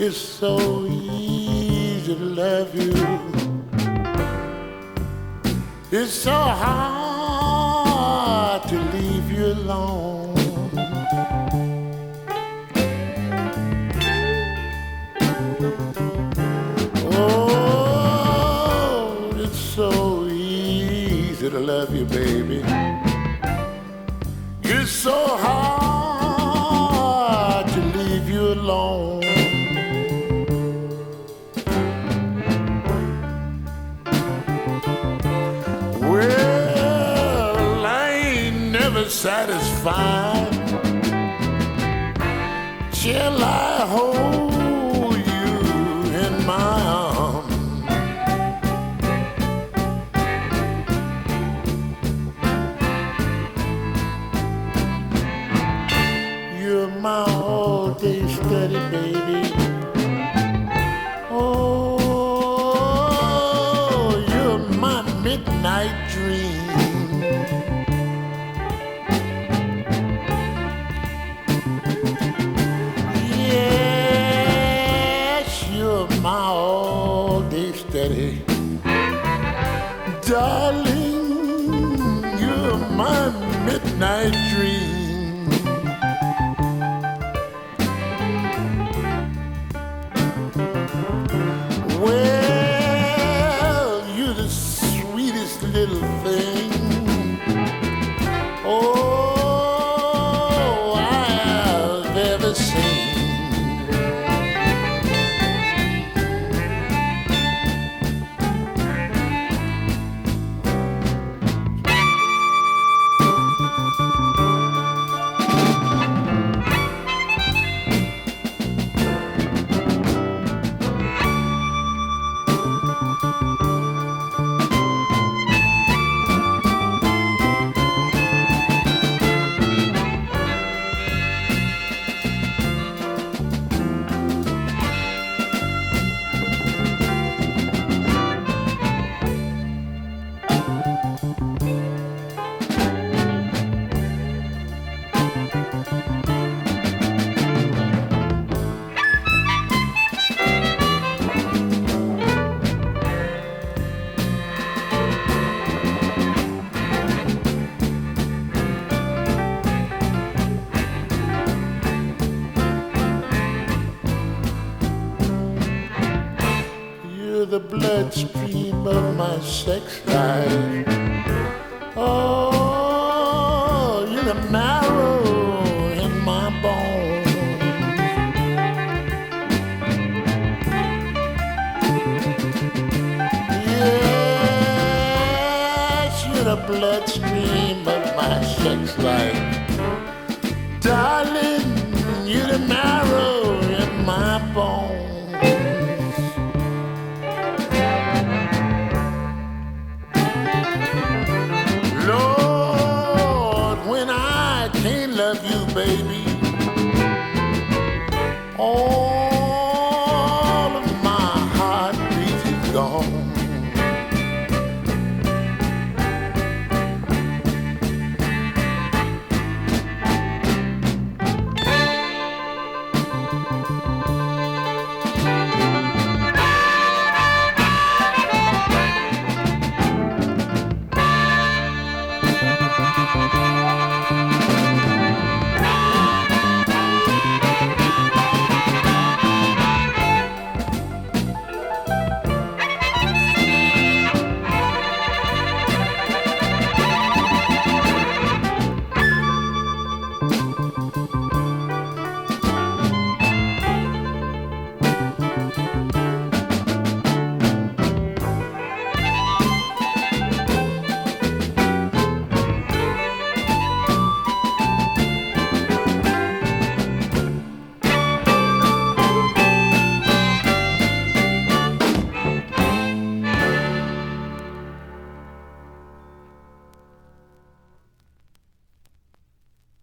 it's so easy to love you. It's so hard to leave you alone. Oh, it's so easy to love you, baby. It's so hard satisfied Shall I hold you in my arms. You're my all-day study, baby. Darling, you're my midnight dream. The bloodstream of my sex life. Oh, you're the marrow in my bones. Yes, you're the bloodstream of my sex life. Darling, you're the marrow